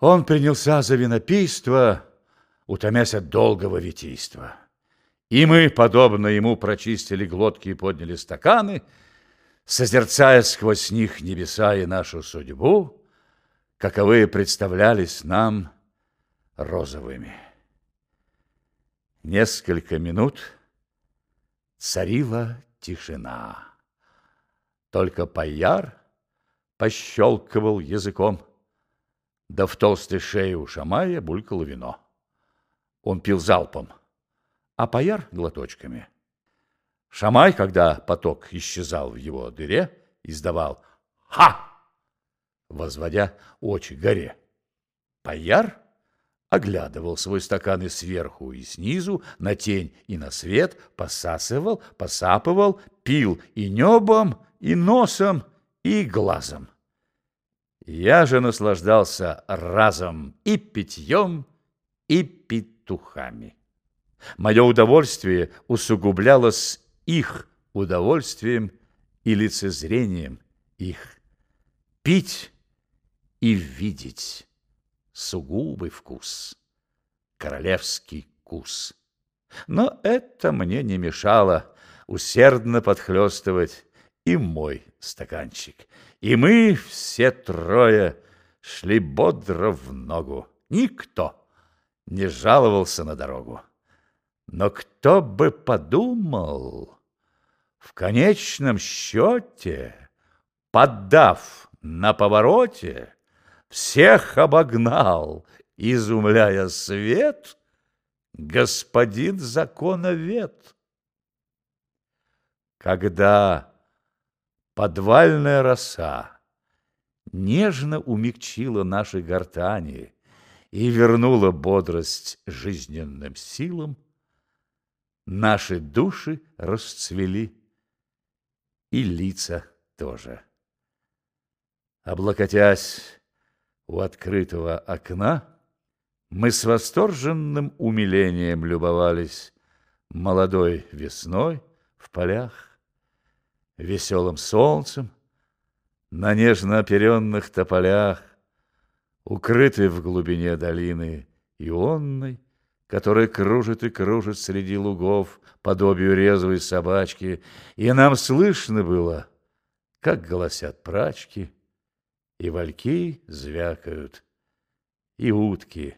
Он принялся за винопийство, утомясь от долгого витийства. И мы, подобно ему, прочистили глотки и подняли стаканы, созерцая сквозь них небеса и нашу судьбу, каковые представлялись нам розовыми. Несколько минут царила тишина. Только Паяр пощелкивал языком, да в толстой шее у Шамая булькало вино. Он пил залпом, а Паяр — глоточками. Шамай, когда поток исчезал в его дыре, издавал «Ха!», возводя очи горе. Паяр оглядывал свой стакан и сверху, и снизу, на тень и на свет, посасывал, посапывал, пил и небом, и носом, и глазом. Я же наслаждался разом и питьем, и петухами. Мое удовольствие усугублялось их удовольствием и лицезрением их. Пить и видеть сугубый вкус, королевский вкус. Но это мне не мешало усердно подхлестывать и мой стаканчик. И мы все трое шли бодро в ногу. Никто не жаловался на дорогу. Но кто бы подумал, в конечном счете, поддав на повороте, всех обогнал, изумляя свет, господин законовед. Когда подвальная роса. Нежно умягчила наши гортани и вернула бодрость жизненным силам, Наши души расцвели, и лица тоже. Облокотясь у открытого окна, мы с восторженным умилением любовались молодой весной в полях, веселым солнцем, на нежно оперенных тополях, укрытой в глубине долины ионной, который кружит и кружит среди лугов, подобию резвой собачки, и нам слышно было, как голосят прачки, и вальки звякают, и утки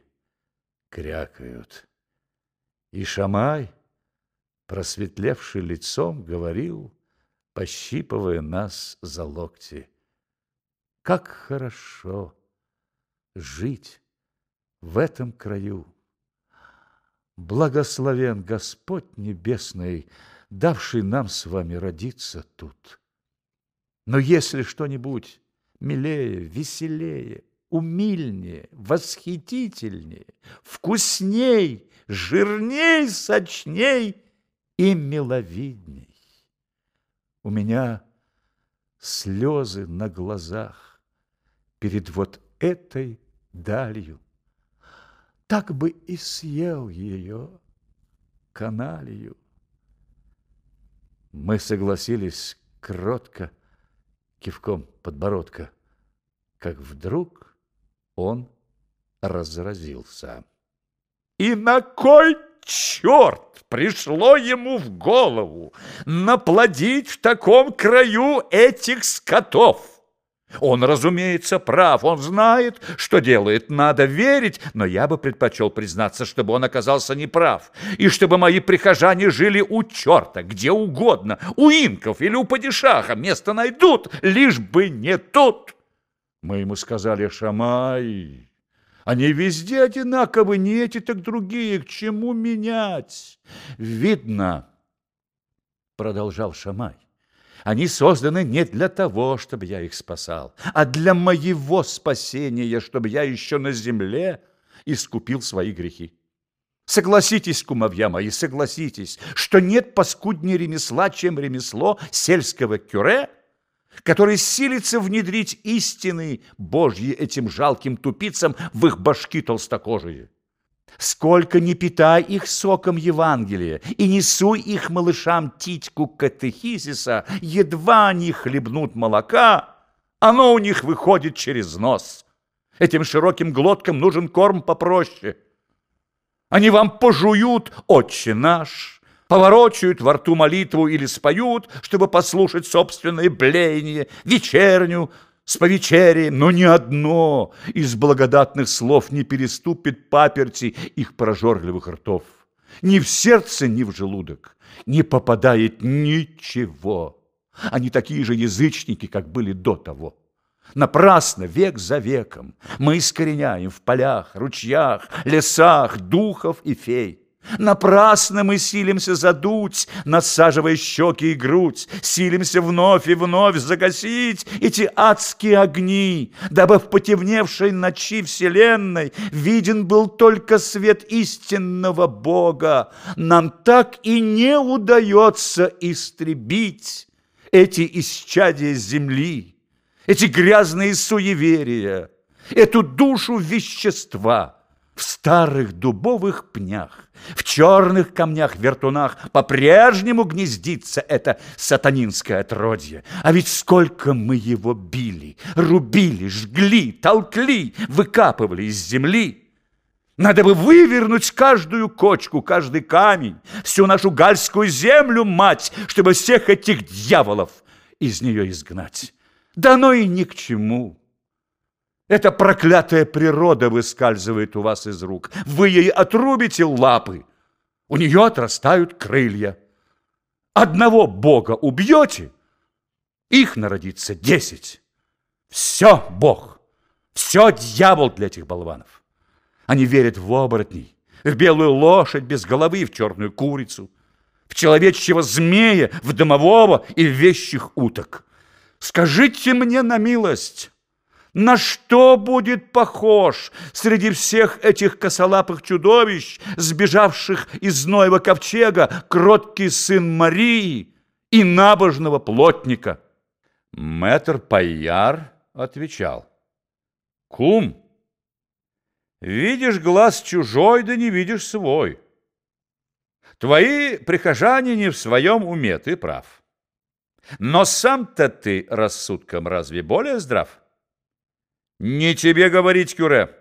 крякают. И Шамай, просветлевший лицом, говорил, пощипывая нас за локти, как хорошо жить в этом краю. Благословен Господь Небесный, давший нам с вами родиться тут. Но если что-нибудь милее, веселее, умильнее, восхитительнее, вкусней, жирней, сочней и миловидней, у меня слезы на глазах перед вот этой далью так бы и съел ее, каналью. Мы согласились кротко, кивком подбородка, как вдруг он разразился. И на кой черт пришло ему в голову наплодить в таком краю этих скотов? Он, разумеется, прав, он знает, что делает, надо верить, но я бы предпочел признаться, чтобы он оказался неправ, и чтобы мои прихожане жили у черта, где угодно, у инков или у падишаха, место найдут, лишь бы не тут. Мы ему сказали, Шамай, они везде одинаковы, не эти, так другие, к чему менять? Видно, продолжал Шамай, они созданы не для того, чтобы я их спасал, а для моего спасения, чтобы я еще на земле искупил свои грехи. Согласитесь, кумовья мои, согласитесь, что нет паскуднее ремесла, чем ремесло сельского кюре, который силится внедрить истины Божьи этим жалким тупицам в их башки толстокожие. Сколько не питай их соком Евангелия и несуй их малышам титьку катехизиса, едва они хлебнут молока, оно у них выходит через нос. Этим широким глоткам нужен корм попроще. Они вам пожуют, отче наш, поворочают во рту молитву или споют, чтобы послушать собственное блеяние, вечерню, с повечерием, но ни одно из благодатных слов не переступит паперти их прожорливых ртов. Ни в сердце, ни в желудок не попадает ничего. Они такие же язычники, как были до того. Напрасно, век за веком, мы искореняем в полях, ручьях, лесах духов и фей. Напрасно мы силимся задуть, насаживая щеки и грудь, силимся вновь и вновь загасить эти адские огни, дабы в потемневшей ночи вселенной виден был только свет истинного Бога. Нам так и не удается истребить эти исчадия земли, эти грязные суеверия, эту душу вещества – в старых дубовых пнях, в черных камнях-вертунах по-прежнему гнездится это сатанинское отродье. А ведь сколько мы его били, рубили, жгли, толкли, выкапывали из земли. Надо бы вывернуть каждую кочку, каждый камень, всю нашу гальскую землю, мать, чтобы всех этих дьяволов из нее изгнать. Да оно и ни к чему. Эта проклятая природа выскальзывает у вас из рук. Вы ей отрубите лапы, у нее отрастают крылья. Одного Бога убьете, их народится десять. Все Бог, все дьявол для этих болванов. Они верят в оборотней, в белую лошадь без головы, в черную курицу, в человечьего змея, в домового и в вещих уток. Скажите мне на милость, на что будет похож среди всех этих косолапых чудовищ, сбежавших из Ноева ковчега, кроткий сын Марии и набожного плотника? Мэтр Паяр отвечал. Кум, видишь глаз чужой, да не видишь свой. Твои прихожане не в своем уме, ты прав. Но сам-то ты рассудком разве более здрав? Не тебе говорить, Кюре.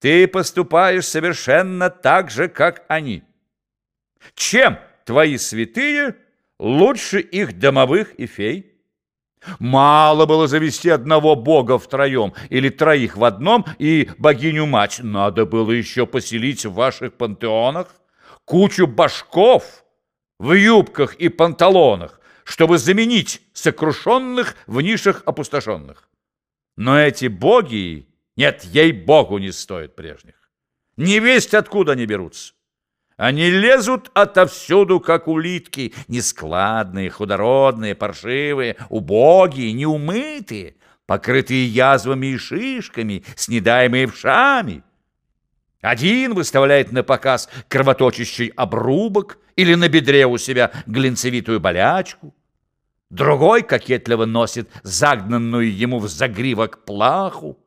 Ты поступаешь совершенно так же, как они. Чем твои святые лучше их домовых и фей? Мало было завести одного бога втроем или троих в одном и богиню-мать. Надо было еще поселить в ваших пантеонах кучу башков в юбках и панталонах, чтобы заменить сокрушенных в нишах опустошенных. Но эти боги, нет, ей-богу, не стоят прежних. Не весть откуда они берутся. Они лезут отовсюду, как улитки, нескладные, худородные, паршивые, убогие, неумытые, покрытые язвами и шишками, снедаемые вшами. Один выставляет на показ кровоточащий обрубок или на бедре у себя глинцевитую болячку, Другой кокетливо носит загнанную ему в загривок плаху.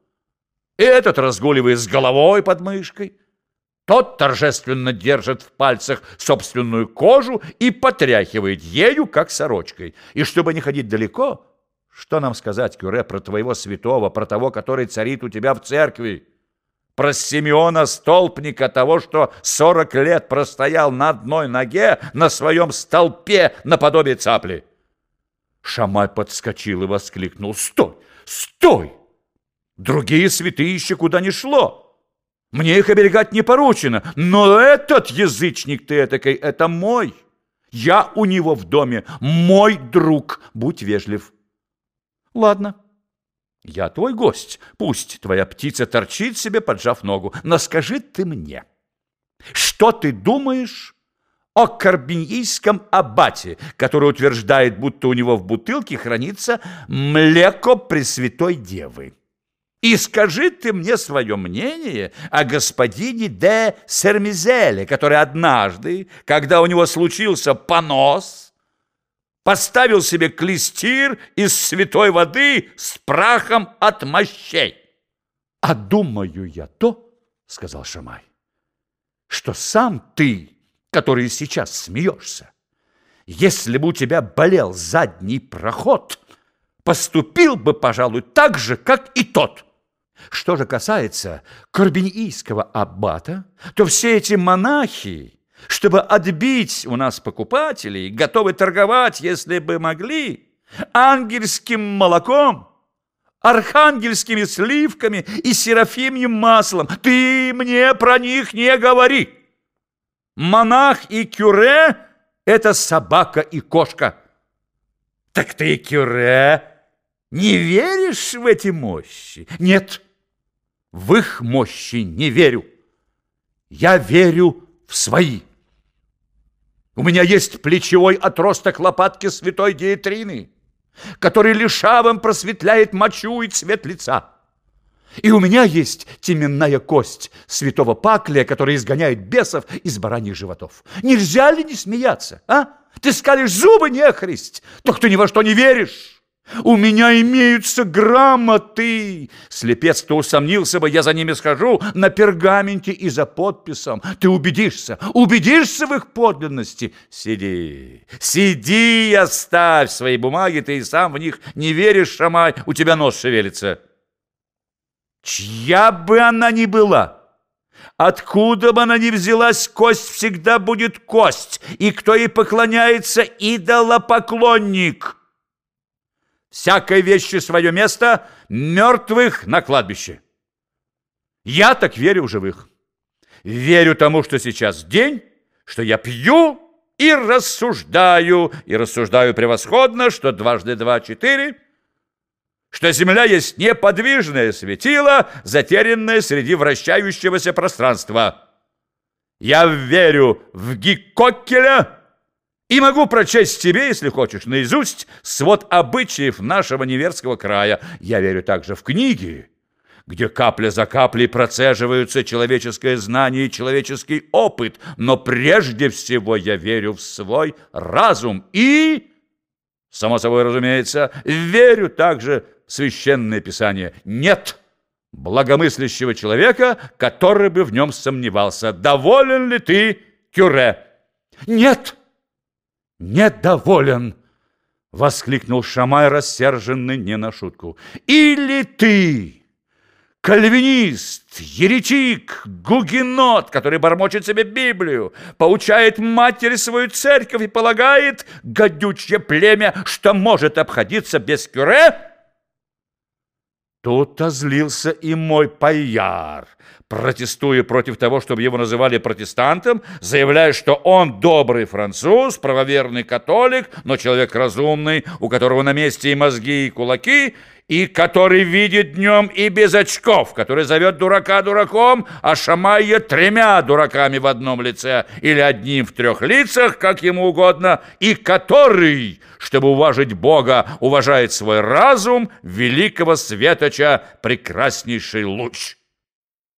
Этот разгуливает с головой под мышкой. Тот торжественно держит в пальцах собственную кожу и потряхивает ею, как сорочкой. И чтобы не ходить далеко, что нам сказать, Кюре, про твоего святого, про того, который царит у тебя в церкви? Про Симеона Столпника, того, что сорок лет простоял на одной ноге на своем столпе наподобие цапли. Шамай подскочил и воскликнул. «Стой! Стой! Другие святые еще куда не шло! Мне их оберегать не поручено, но этот язычник ты этакой, это мой! Я у него в доме, мой друг, будь вежлив!» «Ладно, я твой гость, пусть твоя птица торчит себе, поджав ногу, но скажи ты мне, что ты думаешь о карбинийском аббате, который утверждает, будто у него в бутылке хранится млеко Пресвятой Девы. И скажи ты мне свое мнение о господине де Сермизеле, который однажды, когда у него случился понос, поставил себе клестир из святой воды с прахом от мощей. «А думаю я то, — сказал Шамай, — что сам ты который сейчас смеешься. Если бы у тебя болел задний проход, поступил бы, пожалуй, так же, как и тот. Что же касается Корбинийского аббата, то все эти монахи, чтобы отбить у нас покупателей, готовы торговать, если бы могли, ангельским молоком, архангельскими сливками и серафимьим маслом. Ты мне про них не говори. Монах и кюре – это собака и кошка. Так ты, кюре, не веришь в эти мощи? Нет, в их мощи не верю. Я верю в свои. У меня есть плечевой отросток лопатки святой Диетрины, который лишавым просветляет мочу и цвет лица. И у меня есть теменная кость святого Паклия, который изгоняет бесов из бараньих животов. Нельзя ли не смеяться, а? Ты скалишь зубы, нехристь, так ты ни во что не веришь. У меня имеются грамоты. Слепец-то усомнился бы, я за ними схожу на пергаменте и за подписом. Ты убедишься, убедишься в их подлинности. Сиди, сиди и оставь свои бумаги, ты и сам в них не веришь, Шамай, у тебя нос шевелится. Чья бы она ни была, Откуда бы она ни взялась, кость всегда будет кость, и кто ей поклоняется, идолопоклонник. Всякой вещи свое место, мертвых на кладбище. Я так верю в живых. Верю тому, что сейчас день, что я пью и рассуждаю, и рассуждаю превосходно, что дважды два – четыре, что Земля есть неподвижное светило, затерянное среди вращающегося пространства. Я верю в Гиккокеля, и могу прочесть тебе, если хочешь, наизусть свод обычаев нашего неверского края. Я верю также в книги, где капля за каплей процеживаются человеческое знание и человеческий опыт, но прежде всего я верю в свой разум и, само собой разумеется, верю также Священное Писание. Нет благомыслящего человека, который бы в нем сомневался. Доволен ли ты, Кюре? Нет! недоволен!» — воскликнул Шамай, рассерженный не на шутку. «Или ты, кальвинист, еретик, гугенот, который бормочет себе Библию, поучает матерь свою церковь и полагает, гадючье племя, что может обходиться без кюре?» Тут озлился и мой паяр, протестуя против того, чтобы его называли протестантом, заявляя, что он добрый француз, правоверный католик, но человек разумный, у которого на месте и мозги, и кулаки, и который видит днем и без очков, который зовет дурака дураком, а Шамайя тремя дураками в одном лице или одним в трех лицах, как ему угодно, и который, чтобы уважить Бога, уважает свой разум великого светоча прекраснейший луч.